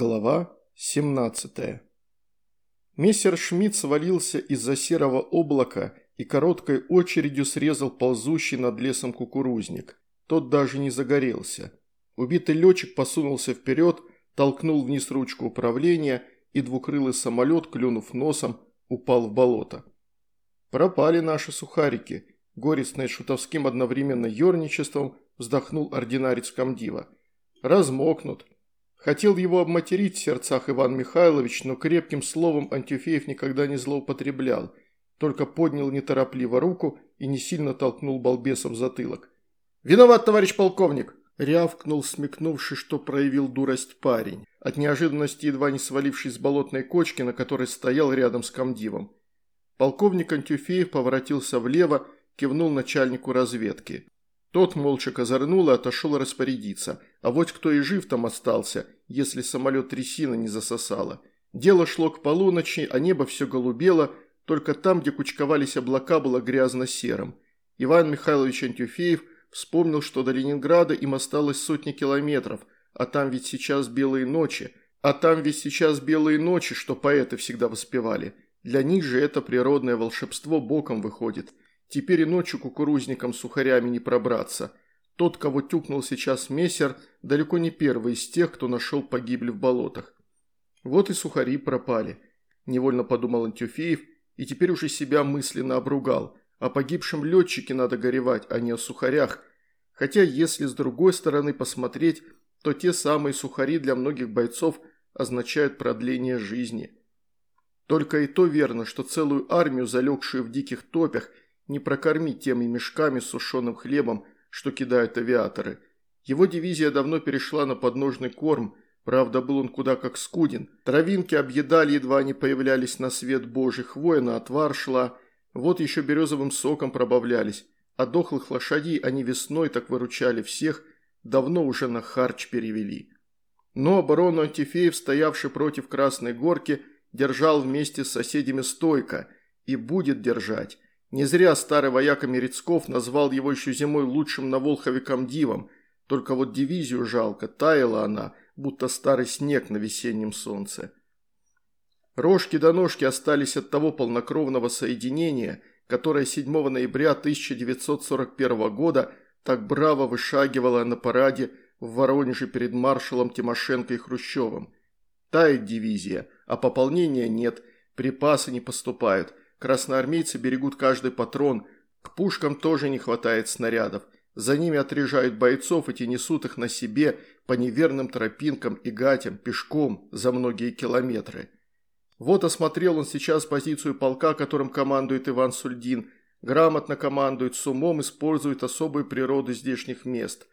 Глава 17 Мессер Шмидт свалился из-за серого облака и короткой очередью срезал ползущий над лесом кукурузник. Тот даже не загорелся. Убитый летчик посунулся вперед, толкнул вниз ручку управления, и двукрылый самолет, клюнув носом, упал в болото. «Пропали наши сухарики», – горестно и шутовским одновременно ерничеством вздохнул ординарец комдива. «Размокнут». Хотел его обматерить в сердцах Иван Михайлович, но крепким словом Антюфеев никогда не злоупотреблял, только поднял неторопливо руку и не сильно толкнул балбеса в затылок. «Виноват, товарищ полковник!» – рявкнул, смекнувший, что проявил дурость парень, от неожиданности едва не свалившись с болотной кочки, на которой стоял рядом с комдивом. Полковник Антюфеев поворотился влево, кивнул начальнику разведки. Тот молча козырнул и отошел распорядиться. А вот кто и жив там остался, если самолет трясина не засосало. Дело шло к полуночи, а небо все голубело, только там, где кучковались облака, было грязно-серым. Иван Михайлович Антюфеев вспомнил, что до Ленинграда им осталось сотни километров, а там ведь сейчас белые ночи, а там ведь сейчас белые ночи, что поэты всегда воспевали. Для них же это природное волшебство боком выходит – Теперь и ночью кукурузникам сухарями не пробраться. Тот, кого тюкнул сейчас мессер, далеко не первый из тех, кто нашел погибли в болотах. Вот и сухари пропали, невольно подумал Антюфеев, и теперь уже себя мысленно обругал. О погибшем летчике надо горевать, а не о сухарях. Хотя, если с другой стороны посмотреть, то те самые сухари для многих бойцов означают продление жизни. Только и то верно, что целую армию, залегшую в диких топях, не прокормить теми мешками с сушеным хлебом, что кидают авиаторы. Его дивизия давно перешла на подножный корм, правда был он куда как скуден. Травинки объедали, едва они появлялись на свет божий, хвоя на отвар шла, вот еще березовым соком пробавлялись, а дохлых лошадей они весной так выручали всех, давно уже на харч перевели. Но оборону Антифеев, стоявший против Красной Горки, держал вместе с соседями стойко и будет держать. Не зря старый вояка Мерецков назвал его еще зимой лучшим на Волхове комдивом, только вот дивизию жалко, таяла она, будто старый снег на весеннем солнце. Рожки до ножки остались от того полнокровного соединения, которое 7 ноября 1941 года так браво вышагивало на параде в Воронеже перед маршалом Тимошенко и Хрущевым. Тает дивизия, а пополнения нет, припасы не поступают – Красноармейцы берегут каждый патрон, к пушкам тоже не хватает снарядов. За ними отрежают бойцов и несут их на себе по неверным тропинкам и гатям, пешком за многие километры. Вот осмотрел он сейчас позицию полка, которым командует Иван Сульдин. Грамотно командует, с умом использует особую природу здешних мест.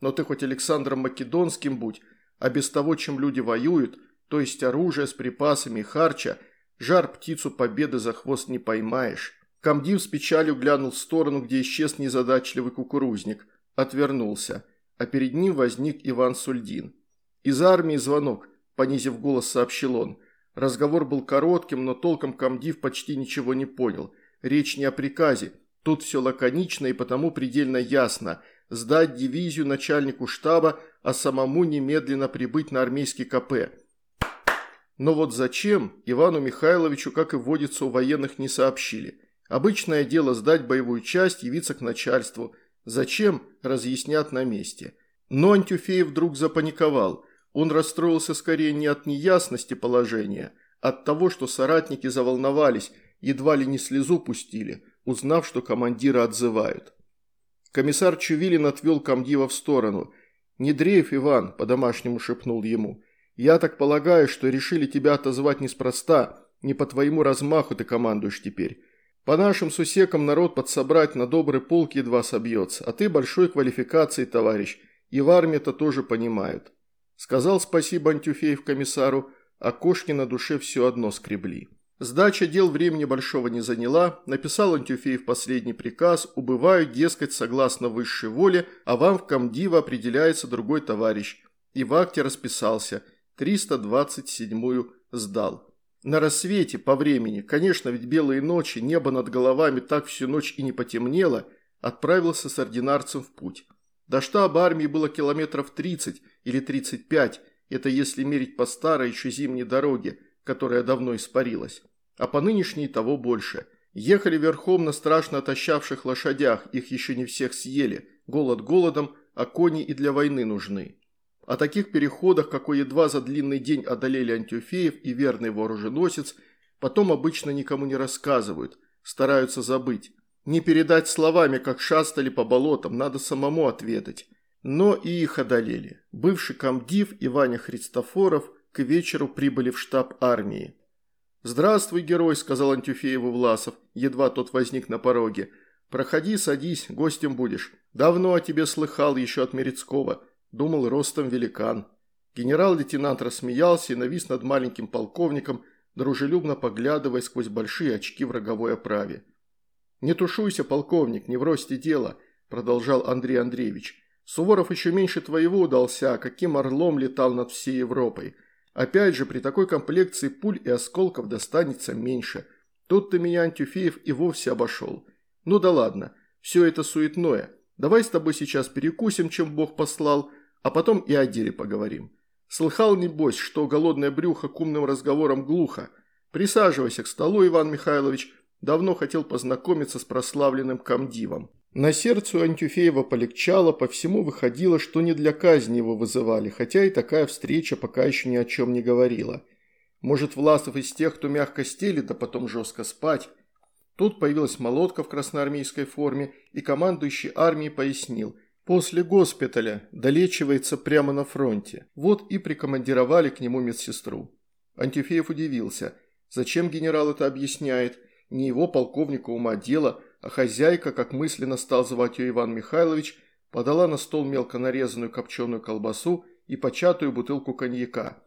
Но ты хоть Александром Македонским будь, а без того, чем люди воюют, то есть оружие с припасами и харча – Жар птицу победы за хвост не поймаешь. Камдив с печалью глянул в сторону, где исчез незадачливый кукурузник. Отвернулся. А перед ним возник Иван Сульдин. «Из армии звонок», – понизив голос, сообщил он. Разговор был коротким, но толком комдив почти ничего не понял. Речь не о приказе. Тут все лаконично и потому предельно ясно. Сдать дивизию начальнику штаба, а самому немедленно прибыть на армейский КП. Но вот зачем, Ивану Михайловичу, как и водится у военных, не сообщили. Обычное дело сдать боевую часть, явиться к начальству. Зачем, разъяснят на месте. Но Антюфеев вдруг запаниковал. Он расстроился скорее не от неясности положения, а от того, что соратники заволновались, едва ли не слезу пустили, узнав, что командира отзывают. Комиссар Чувилин отвел комдива в сторону. «Не дрейф, Иван», – по-домашнему шепнул ему – я так полагаю, что решили тебя отозвать неспроста, не по твоему размаху ты командуешь теперь. По нашим сусекам народ подсобрать на добрый полк едва собьется, а ты большой квалификации, товарищ, и в армии-то тоже понимают. Сказал спасибо Антюфеев комиссару, а кошки на душе все одно скребли. Сдача дел времени большого не заняла, написал Антюфеев последний приказ, убываю, дескать, согласно высшей воле, а вам в комдива определяется другой товарищ. И в акте расписался – 327-ю сдал. На рассвете, по времени, конечно, ведь белые ночи, небо над головами так всю ночь и не потемнело, отправился с ординарцем в путь. До штаба армии было километров 30 или 35, Это если мерить по старой еще зимней дороге, которая давно испарилась. А по нынешней того больше. Ехали верхом на страшно отощавших лошадях, их еще не всех съели. Голод голодом, а кони и для войны нужны. О таких переходах, какой едва за длинный день одолели Антюфеев и верный вооруженосец, потом обычно никому не рассказывают, стараются забыть. Не передать словами, как шастали по болотам, надо самому отведать. Но и их одолели. Бывший комдив и Ваня Христофоров к вечеру прибыли в штаб армии. «Здравствуй, герой», – сказал Антюфееву Власов, едва тот возник на пороге. «Проходи, садись, гостем будешь. Давно о тебе слыхал еще от Мерецкого. Думал, ростом великан». Генерал-лейтенант рассмеялся и навис над маленьким полковником, дружелюбно поглядывая сквозь большие очки в роговой оправе. «Не тушуйся, полковник, не в росте дело», – продолжал Андрей Андреевич. Суворов еще меньше твоего удался, каким орлом летал над всей Европой. Опять же, при такой комплекции пуль и осколков достанется меньше. Тут ты меня, Антюфеев, и вовсе обошел. Ну да ладно, все это суетное. Давай с тобой сейчас перекусим, чем Бог послал, а потом и о деле поговорим. Слыхал, небось, что голодное брюхо к умным разговорам глухо. Присаживайся к столу, Иван Михайлович. Давно хотел познакомиться с прославленным комдивом. На сердце у Антюфеева полегчало, по всему выходило, что не для казни его вызывали, хотя и такая встреча пока еще ни о чем не говорила. Может, Власов из тех, кто мягко стелит, да потом жестко спать. Тут появилась молотка в красноармейской форме, и командующий армией пояснил. После госпиталя долечивается прямо на фронте. Вот и прикомандировали к нему медсестру. Антюфеев удивился. Зачем генерал это объясняет? Не его полковника ума дело – а хозяйка, как мысленно стал звать ее Иван Михайлович, подала на стол мелко нарезанную копченую колбасу и початую бутылку коньяка.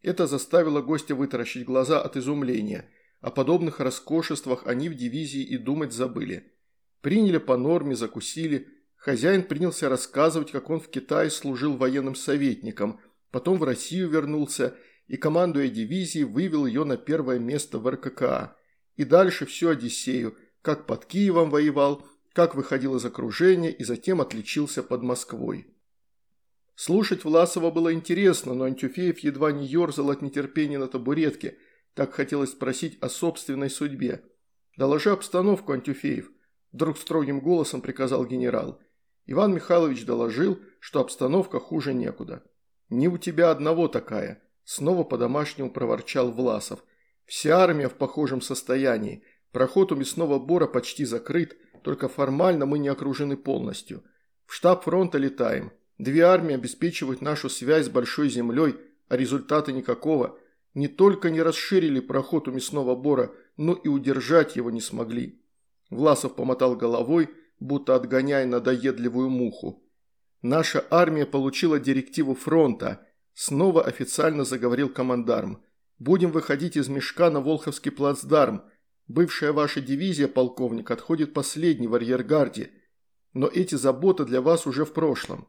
Это заставило гостя вытаращить глаза от изумления. О подобных роскошествах они в дивизии и думать забыли. Приняли по норме, закусили. Хозяин принялся рассказывать, как он в Китае служил военным советником, потом в Россию вернулся и, командуя дивизией, вывел ее на первое место в РККА. И дальше всю Одиссею – как под Киевом воевал, как выходил из окружения и затем отличился под Москвой. Слушать Власова было интересно, но Антюфеев едва не ерзал от нетерпения на табуретке, так хотелось спросить о собственной судьбе. «Доложи обстановку, Антюфеев», – вдруг строгим голосом приказал генерал. Иван Михайлович доложил, что обстановка хуже некуда. «Не у тебя одного такая», – снова по-домашнему проворчал Власов. «Вся армия в похожем состоянии. Проход у мясного бора почти закрыт, только формально мы не окружены полностью. В штаб фронта летаем. Две армии обеспечивают нашу связь с большой землей, а результата никакого. Не только не расширили проход у мясного бора, но и удержать его не смогли. Власов помотал головой, будто отгоняя надоедливую муху. Наша армия получила директиву фронта. Снова официально заговорил командарм. Будем выходить из мешка на Волховский плацдарм – Бывшая ваша дивизия, полковник, отходит последней в арьергарде, но эти заботы для вас уже в прошлом».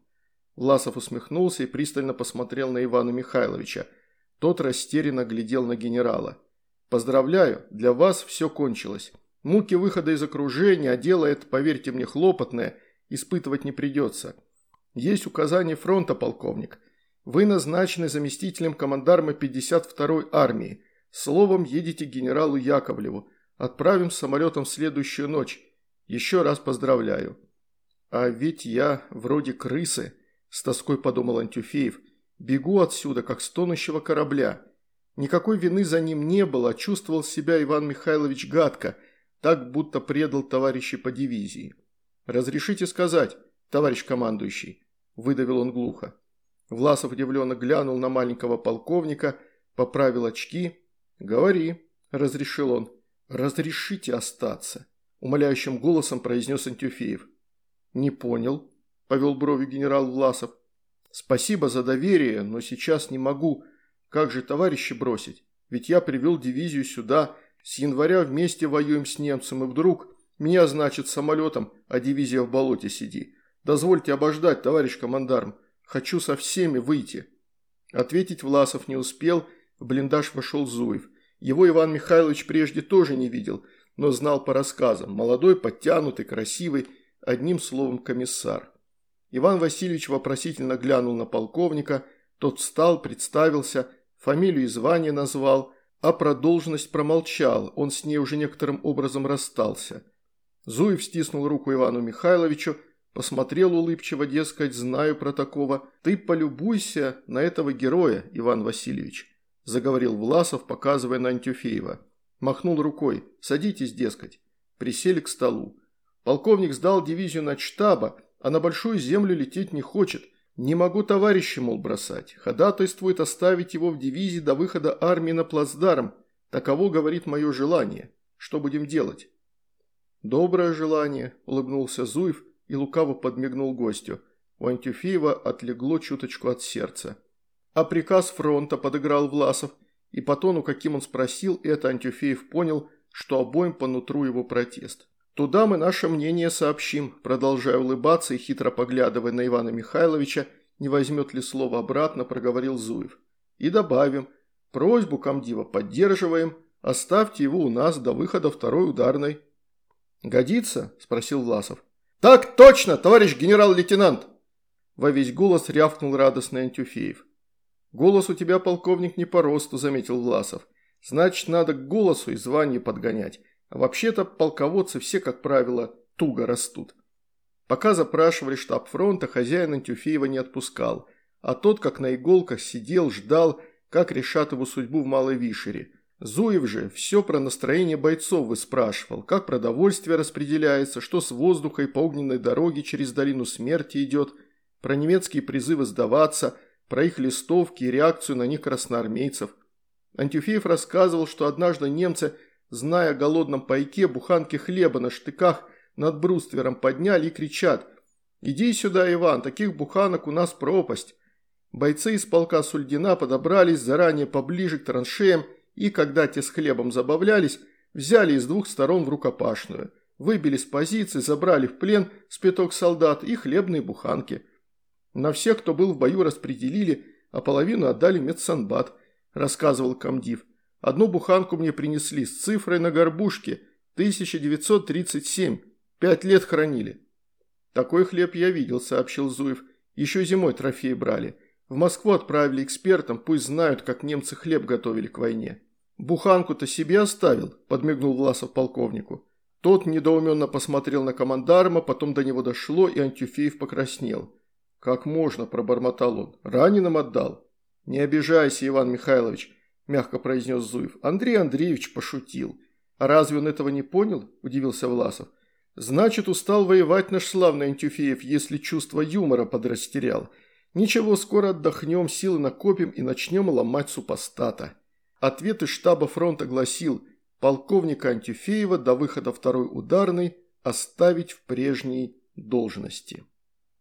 Власов усмехнулся и пристально посмотрел на Ивана Михайловича. Тот растерянно глядел на генерала. «Поздравляю, для вас все кончилось. Муки выхода из окружения, а дело это, поверьте мне, хлопотное, испытывать не придется. Есть указание фронта, полковник. Вы назначены заместителем командарма 52-й армии. Словом, едете к генералу Яковлеву. Отправим самолетом в следующую ночь. Еще раз поздравляю». «А ведь я вроде крысы», – с тоской подумал Антюфеев. «Бегу отсюда, как с тонущего корабля». Никакой вины за ним не было, чувствовал себя Иван Михайлович гадко, так будто предал товарищей по дивизии. «Разрешите сказать, товарищ командующий», – выдавил он глухо. Власов удивленно глянул на маленького полковника, поправил очки. «Говори», – разрешил он. «Разрешите остаться», – умоляющим голосом произнес Антюфеев. «Не понял», – повел брови генерал Власов. «Спасибо за доверие, но сейчас не могу. Как же товарищи бросить? Ведь я привел дивизию сюда, с января вместе воюем с немцем, и вдруг меня, значит, самолетом, а дивизия в болоте сиди. Дозвольте обождать, товарищ командарм. Хочу со всеми выйти». Ответить Власов не успел, в блиндаж вошел Зуев – его Иван Михайлович прежде тоже не видел, но знал по рассказам. Молодой, подтянутый, красивый, одним словом комиссар. Иван Васильевич вопросительно глянул на полковника, Тот встал, представился, фамилию и звание назвал, а про должность промолчал, он с ней уже некоторым образом расстался. Зуев стиснул руку Ивану Михайловичу, посмотрел улыбчиво, дескать, знаю про такого. Ты полюбуйся на этого героя, Иван Васильевич, заговорил Власов, показывая на Антюфеева. Махнул рукой, садитесь, дескать. Присели к столу. Полковник сдал дивизию на штаба, а на большую землю лететь не хочет. Не могу товарища, мол, бросать. Ходатайствует оставить его в дивизии до выхода армии на плацдарм. Таково, говорит, мое желание. Что будем делать? Доброе желание, улыбнулся Зуев и лукаво подмигнул гостю. У Антюфеева отлегло чуточку от сердца. А приказ фронта подыграл Власов, и по тону, каким он спросил, это Антюфеев понял, что обоим по нутру его протест. «Туда мы наше мнение сообщим», продолжая улыбаться и хитро поглядывая на Ивана Михайловича, не возьмет ли слово обратно, проговорил Зуев. «И добавим, просьбу комдива поддерживаем, оставьте его у нас до выхода второй ударной». «Годится?» – спросил Власов. «Так точно, товарищ генерал-лейтенант!» Во весь голос рявкнул радостный Антюфеев. «Голос у тебя, полковник, не по росту», – заметил Власов. «Значит, надо к голосу и званию подгонять. А вообще-то полководцы все, как правило, туго растут. Пока запрашивали штаб фронта, хозяин Антюфеева не отпускал, а тот, как на иголках, сидел, ждал, как решат его судьбу в Малой Вишере. Зуев же все про настроение бойцов выспрашивал, как продовольствие распределяется, что с воздуха и по огненной дороге через долину смерти идет, про немецкие призывы сдаваться, про их листовки и реакцию на них красноармейцев. Антюфеев рассказывал, что однажды немцы – зная о голодном пайке, буханки хлеба на штыках над бруствером подняли и кричат «Иди сюда, Иван, таких буханок у нас пропасть». Бойцы из полка Сульдина подобрались заранее поближе к траншеям и, когда те с хлебом забавлялись, взяли из двух сторон в рукопашную. Выбили с позиций, забрали в плен спиток солдат и хлебные буханки. На всех, кто был в бою, распределили, а половину отдали медсанбат, рассказывал комдив. Одну буханку мне принесли с цифрой на горбушке 1937. Пять лет хранили. Такой хлеб я видел, сообщил Зуев. Еще зимой трофеи брали. В Москву отправили экспертам, пусть знают, как немцы хлеб готовили к войне. Буханку-то себе оставил, подмигнул Власов полковнику. Тот недоуменно посмотрел на командарма, потом до него дошло, и Антюфеев покраснел. «Как можно?» – пробормотал он. «Раненым отдал». «Не обижайся, Иван Михайлович мягко произнес Зуев. Андрей Андреевич пошутил. А разве он этого не понял? Удивился Власов. Значит, устал воевать наш славный Антюфеев, если чувство юмора подрастерял. Ничего, скоро отдохнем, силы накопим и начнем ломать супостата. Ответ из штаба фронта гласил полковника Антюфеева до выхода второй ударной оставить в прежней должности.